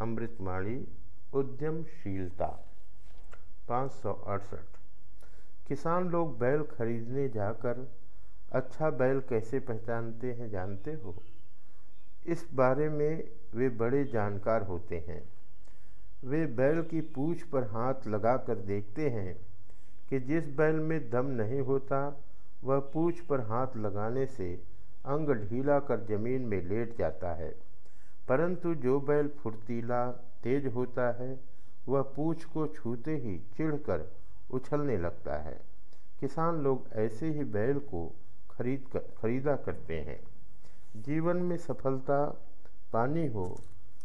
अमृतमाणी, उद्यमशीलता, पाँच सौ अड़सठ। किसान लोग बैल खरीदने जाकर अच्छा बैल कैसे पहचानते हैं जानते हो? इस बारे में वे बड़े जानकार होते हैं। वे बैल की पूछ पर हाथ लगाकर देखते हैं कि जिस बैल में दम नहीं होता, वह पूछ पर हाथ लगाने से अंग ढीला कर ज़मीन में लेट जाता है। परंतु जो बैल फुर्तीला तेज होता है, वह पूछ को छूते ही चिढ़कर उछलने लगता है। किसान लोग ऐसे ही बैल को खरीद कर, खरीदा करते हैं। जीवन में सफलता पानी हो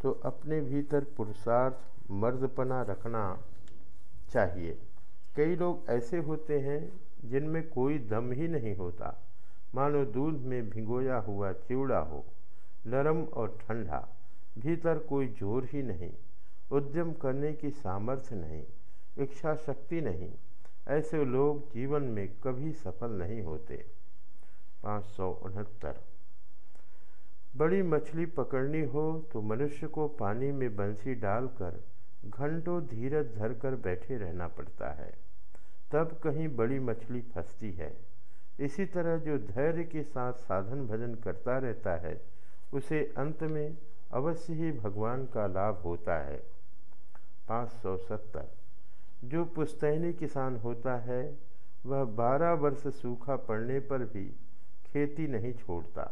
तो अपने भीतर पुरुषार्थ मर्दपना रखना चाहिए। कई लोग ऐसे होते हैं, जिनमें कोई दम ही नहीं होता। मानो दूध में भिगोया हुआ चिवड़ा हो। नरम और ठंडा, भीतर कोई ज़ोर ही नहीं, उद्यम करने की सामर्थ्य नहीं, इच्छा शक्ति नहीं, ऐसे लोग जीवन में कभी सफल नहीं होते। पाँच सौ उनहत्तर। बड़ी मछली पकड़नी हो तो मनुष्य को पानी में बंसी डालकर घंटों धीरज धरकर बैठे रहना पड़ता है। तब कहीं बड़ी मछली फंसती है। इसी तरह जो धैर्य के साथ साधन भजन करता रहता है उसे अंत में अवश्य ही भगवान का लाभ होता है। पाँच सौ सत्तर। जो पुस्तैनी किसान होता है, वह बारह वर्ष सूखा पड़ने पर भी खेती नहीं छोड़ता।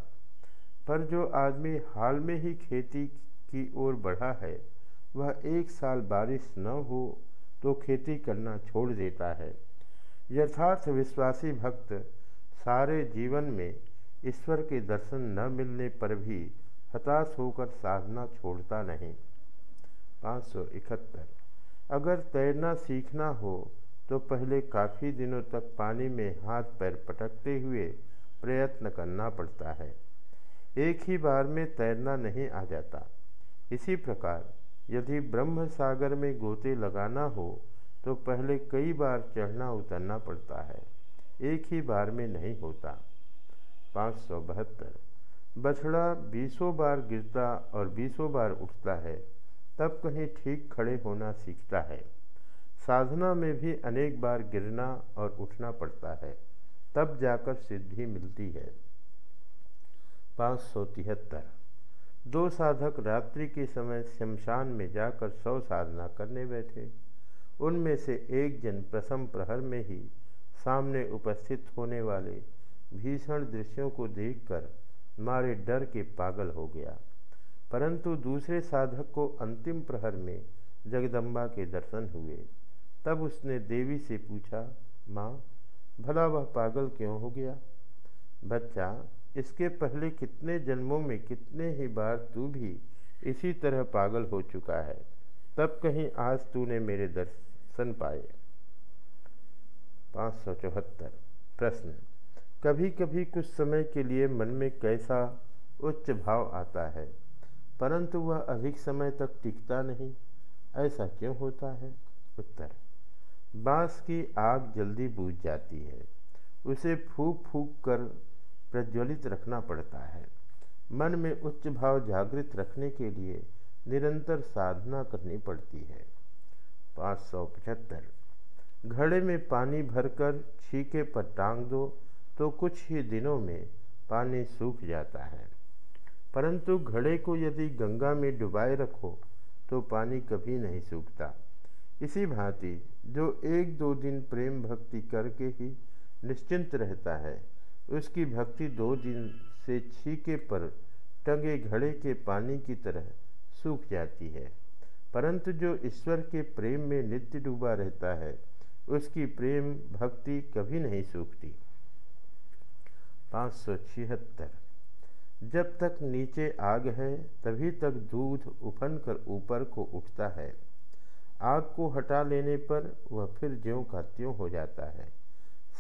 पर जो आदमी हाल में ही खेती की ओर बढ़ा है, वह एक साल बारिश न हो तो खेती करना छोड़ देता है। यथार्थ विश्वासी भक्त सारे जीवन में ईश्वर के दर्शन न मिलने पर भी हताश होकर साधना छोड़ता नहीं। पाँच सौ इकहत्तर। अगर तैरना सीखना हो तो पहले काफ़ी दिनों तक पानी में हाथ पैर पटकते हुए प्रयत्न करना पड़ता है। एक ही बार में तैरना नहीं आ जाता। इसी प्रकार, यदि ब्रह्म सागर में गोते लगाना हो तो पहले कई बार चढ़ना उतरना पड़ता है। एक ही बार में नहीं होता। पाँच सौ बहत्तर। बछड़ा बीसों बार गिरता और बीसों बार उठता है, तब कहीं ठीक खड़े होना सीखता है। साधना में भी अनेक बार गिरना और उठना पड़ता है, तब जाकर सिद्धि मिलती है। पाँच सौ तिहत्तर। दो साधक रात्रि के समय शमशान में जाकर सौ साधना करने बैठे। उनमें से एक जन प्रथम प्रहर में ही सामने उपस्थित होने वाले भीषण दृश्यों को देखकर मारे डर के पागल हो गया। परंतु दूसरे साधक को अंतिम प्रहर में जगदम्बा के दर्शन हुए। तब उसने देवी से पूछा, माँ, भला वह पागल क्यों हो गया? बच्चा, इसके पहले कितने जन्मों में कितने ही बार तू भी इसी तरह पागल हो चुका है। तब कहीं आज तूने मेरे दर्शन पाए। पाँच सौ चौहत्तर प्रश्न। कभी कभी कुछ समय के लिए मन में कैसा उच्च भाव आता है, परंतु वह अधिक समय तक टिकता नहीं, ऐसा क्यों होता है? उत्तर, बाँस की आग जल्दी बूझ जाती है, उसे फूक फूक कर प्रज्वलित रखना पड़ता है। मन में उच्च भाव जागृत रखने के लिए निरंतर साधना करनी पड़ती है। पाँच सौ पचहत्तर, घड़े में पानी भरकर छीके पर टांग दो तो कुछ ही दिनों में पानी सूख जाता है। परंतु घड़े को यदि गंगा में डुबाए रखो तो पानी कभी नहीं सूखता। इसी भांति जो एक दो दिन प्रेम भक्ति करके ही निश्चिंत रहता है, उसकी भक्ति दो दिन से छीके पर टंगे घड़े के पानी की तरह सूख जाती है। परंतु जो ईश्वर के प्रेम में नित्य डूबा रहता है, उसकी प्रेम भक्ति कभी नहीं सूखती। पाँच सौ छिहत्तर। जब तक नीचे आग है, तभी तक दूध उफन कर ऊपर को उठता है। आग को हटा लेने पर वह फिर ज्यों का त्यों हो जाता है।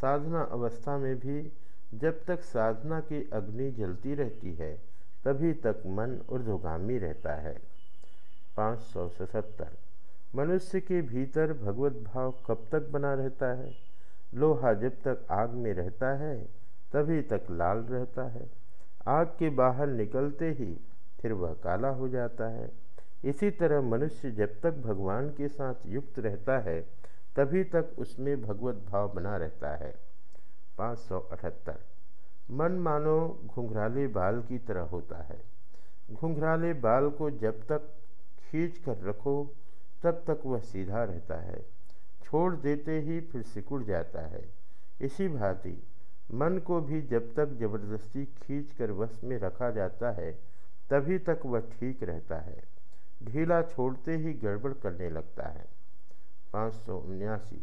साधना अवस्था में भी जब तक साधना की अग्नि जलती रहती है, तभी तक मन ऊर्ध्वगामी रहता है। पाँच सौ सतहत्तर। मनुष्य के भीतर भगवत भाव कब तक बना रहता है? लोहा जब तक आग में रहता है तभी तक लाल रहता है। आग के बाहर निकलते ही फिर वह काला हो जाता है। इसी तरह मनुष्य जब तक भगवान के साथ युक्त रहता है, तभी तक उसमें भगवत भाव बना रहता है। पाँच सौ अठहत्तर। मन मानो घुंघराले बाल की तरह होता है। घुंघराले बाल को जब तक खींच कर रखो, तब तक वह सीधा रहता है। छोड़ देते ही फिर सिकुड़ जाता है। इसी भांति मन को भी जब तक ज़बरदस्ती खींच कर वश में रखा जाता है, तभी तक वह ठीक रहता है। ढीला छोड़ते ही गड़बड़ करने लगता है। पाँच सौ उन्यासी।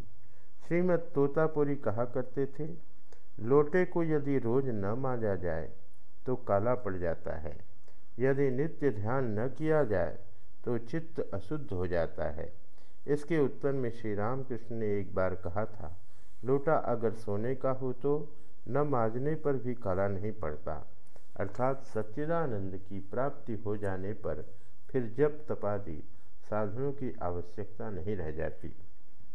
श्रीमद तोतापुरी कहा करते थे, लोटे को यदि रोज न मांजा जाए तो काला पड़ जाता है। यदि नित्य ध्यान न किया जाए तो चित्त अशुद्ध हो जाता है। इसके उत्तर में श्री रामकृष्ण ने एक बार कहा था, लोटा अगर सोने का हो तो न माजने पर भी काला नहीं पड़ता। अर्थात सच्चिदानंद की प्राप्ति हो जाने पर फिर जब तपादी साधनों की आवश्यकता नहीं रह जाती।